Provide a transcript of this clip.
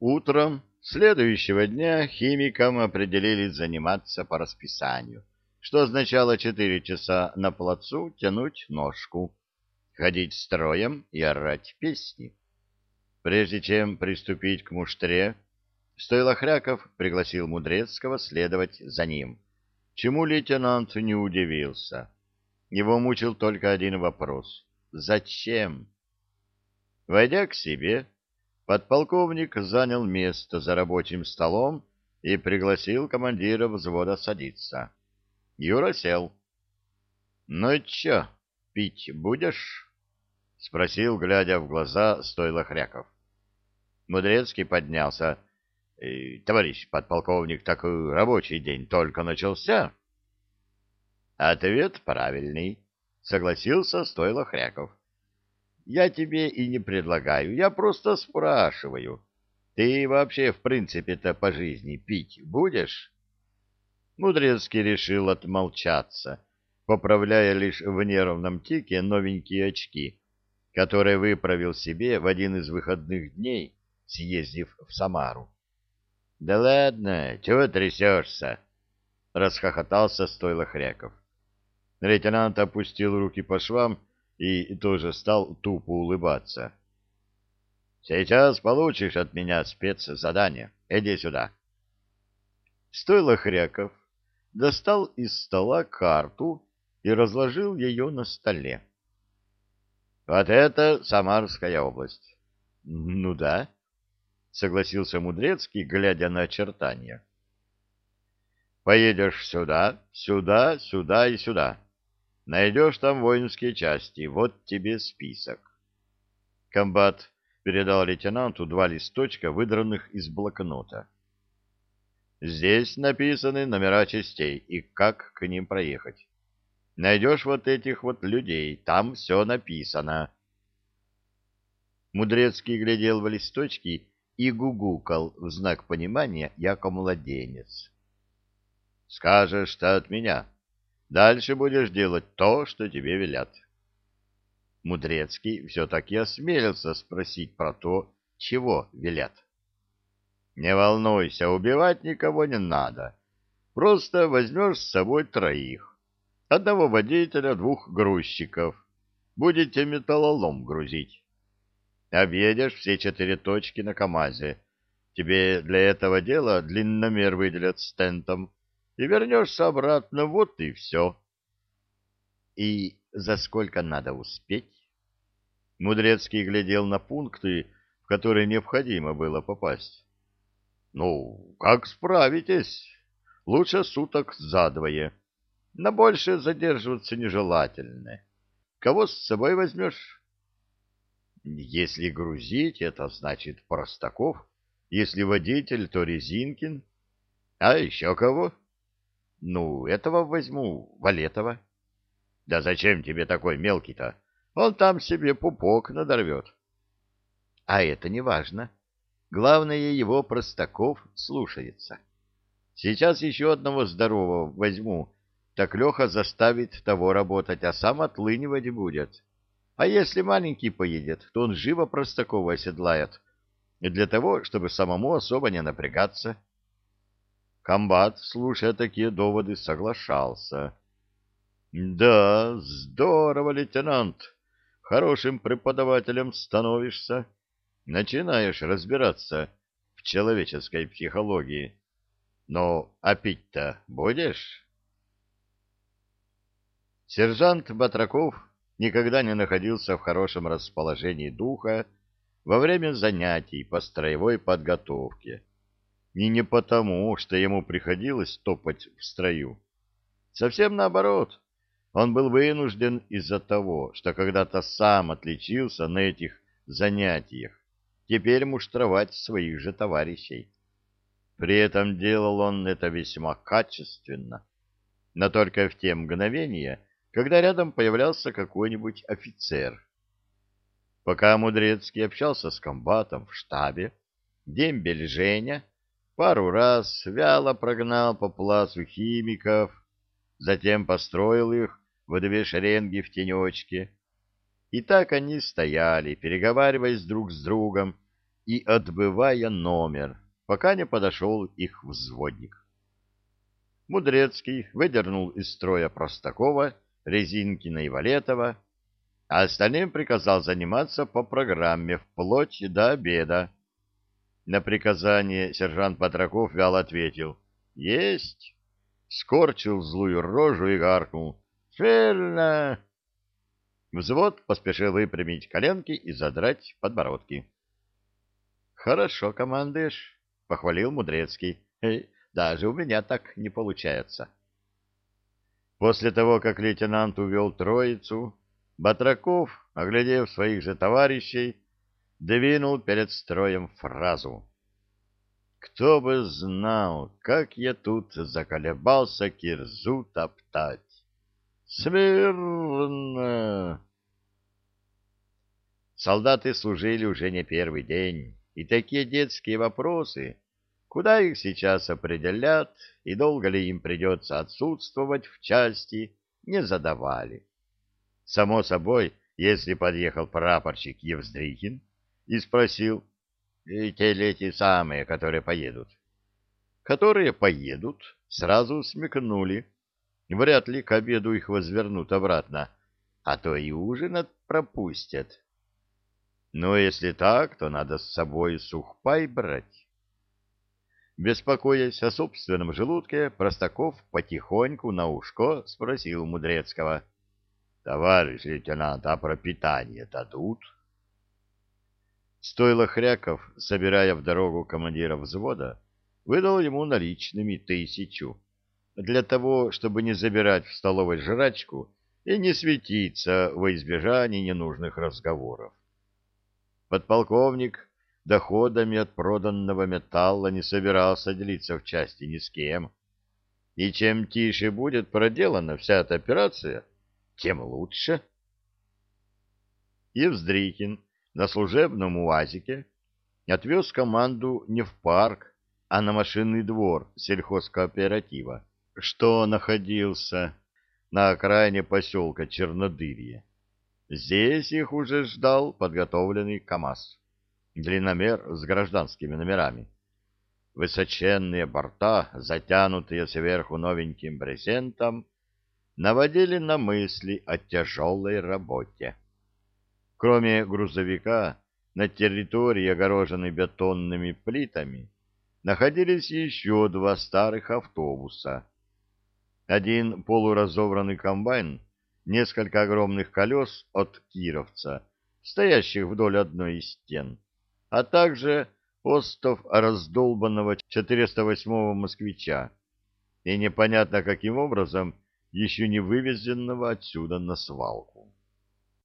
Утром следующего дня химикам определили заниматься по расписанию, что означало четыре часа на плацу тянуть ножку, ходить строем и орать песни. Прежде чем приступить к муштре, Стойлохряков пригласил Мудрецкого следовать за ним, чему лейтенант не удивился. Его мучил только один вопрос — зачем? Войдя к себе, Подполковник занял место за рабочим столом и пригласил командира взвода садиться. Юра сел. — Ну чё, пить будешь? — спросил, глядя в глаза стойла Хряков. Мудрецкий поднялся. — Товарищ подполковник, так рабочий день только начался? — Ответ правильный, — согласился стойла Хряков. Я тебе и не предлагаю, я просто спрашиваю. Ты вообще, в принципе-то, по жизни пить будешь? Мудрецкий решил отмолчаться, поправляя лишь в нервном тике новенькие очки, которые выправил себе в один из выходных дней, съездив в Самару. — Да ладно, чего трясешься? — расхохотался стойло Хряков. Лейтенант опустил руки по швам и тоже стал тупо улыбаться. «Сейчас получишь от меня спецзадание. Иди сюда». Стойло Хряков достал из стола карту и разложил ее на столе. «Вот это Самарская область». «Ну да», — согласился Мудрецкий, глядя на очертания. «Поедешь сюда, сюда, сюда и сюда. Найдешь там воинские части, вот тебе список. Комбат передал лейтенанту два листочка, выдранных из блокнота. Здесь написаны номера частей и как к ним проехать. Найдешь вот этих вот людей, там все написано. Мудрецкий глядел в листочки и гугукал в знак понимания, яко младенец. — Скажешь-то от меня, Дальше будешь делать то, что тебе велят. Мудрецкий все-таки осмелился спросить про то, чего велят. Не волнуйся, убивать никого не надо. Просто возьмешь с собой троих. Одного водителя, двух грузчиков. Будете металлолом грузить. Объедешь все четыре точки на КамАЗе. Тебе для этого дела длинномер выделят стентом и вернешься обратно, вот и все. И за сколько надо успеть? Мудрецкий глядел на пункты, в которые необходимо было попасть. Ну, как справитесь? Лучше суток за двое. На больше задерживаться нежелательно. Кого с собой возьмешь? Если грузить, это значит Простаков. Если водитель, то Резинкин. А еще кого? — ну, этого возьму, Валетова. Да зачем тебе такой мелкий-то? Он там себе пупок надорвет. А это не важно. Главное, его Простаков слушается. Сейчас еще одного здорового возьму, так Леха заставит того работать, а сам отлынивать будет. А если маленький поедет, то он живо Простакова оседлает, для того, чтобы самому особо не напрягаться. Комбат, слушая такие доводы, соглашался. — Да, здорово, лейтенант. Хорошим преподавателем становишься. Начинаешь разбираться в человеческой психологии. Но а пить-то будешь? Сержант Батраков никогда не находился в хорошем расположении духа во время занятий по строевой подготовке и не потому, что ему приходилось топать в строю. Совсем наоборот, он был вынужден из-за того, что когда-то сам отличился на этих занятиях, теперь муштровать своих же товарищей. При этом делал он это весьма качественно, но только в те мгновения, когда рядом появлялся какой-нибудь офицер. Пока Мудрецкий общался с комбатом в штабе, дембель Женя пару раз вяло прогнал по плацу химиков, затем построил их в две шеренги в тенечке. И так они стояли, переговариваясь друг с другом, и отбывая номер, пока не подошел их взводник. Мудрецкий выдернул из строя Простакова, Резинкина и Валетова, а остальным приказал заниматься по программе вплоть до обеда. На приказание сержант Патраков вяло ответил «Есть!» скорчил злую рожу и гаркнул «Ферно!» Взвод поспешил выпрямить коленки и задрать подбородки. «Хорошо командуешь», — похвалил Мудрецкий. «Даже у меня так не получается». После того, как лейтенант увел троицу, Батраков, оглядев своих же товарищей, двинул перед строем фразу. «Кто бы знал, как я тут заколебался кирзу топтать!» «Смирно!» Солдаты служили уже не первый день, и такие детские вопросы, куда их сейчас определят и долго ли им придется отсутствовать в части, не задавали. Само собой, если подъехал прапорщик Евздрихин и спросил, и те ли эти самые, которые поедут? Которые поедут, сразу смекнули. Вряд ли к обеду их возвернут обратно, а то и ужин пропустят. Но если так, то надо с собой сухпай брать. Беспокоясь о собственном желудке, Простаков потихоньку на ушко спросил Мудрецкого. — Товарищ лейтенант, а пропитание дадут? Стойло Хряков, собирая в дорогу командира взвода, выдал ему наличными тысячу, для того, чтобы не забирать в столовой жрачку и не светиться во избежание ненужных разговоров. Подполковник доходами от проданного металла не собирался делиться в части ни с кем. И чем тише будет проделана вся эта операция, тем лучше. Евздрихин на служебном УАЗике отвез команду не в парк, а на машинный двор сельхозкооператива, что находился на окраине поселка Чернодырье. Здесь их уже ждал подготовленный КАМАЗ, длинномер с гражданскими номерами. Высоченные борта, затянутые сверху новеньким брезентом, наводили на мысли о тяжелой работе. Кроме грузовика, на территории, огороженной бетонными плитами, находились еще два старых автобуса. Один полуразобранный комбайн несколько огромных колес от Кировца, стоящих вдоль одной из стен, а также остов раздолбанного 408-го москвича и непонятно каким образом еще не вывезенного отсюда на свалку.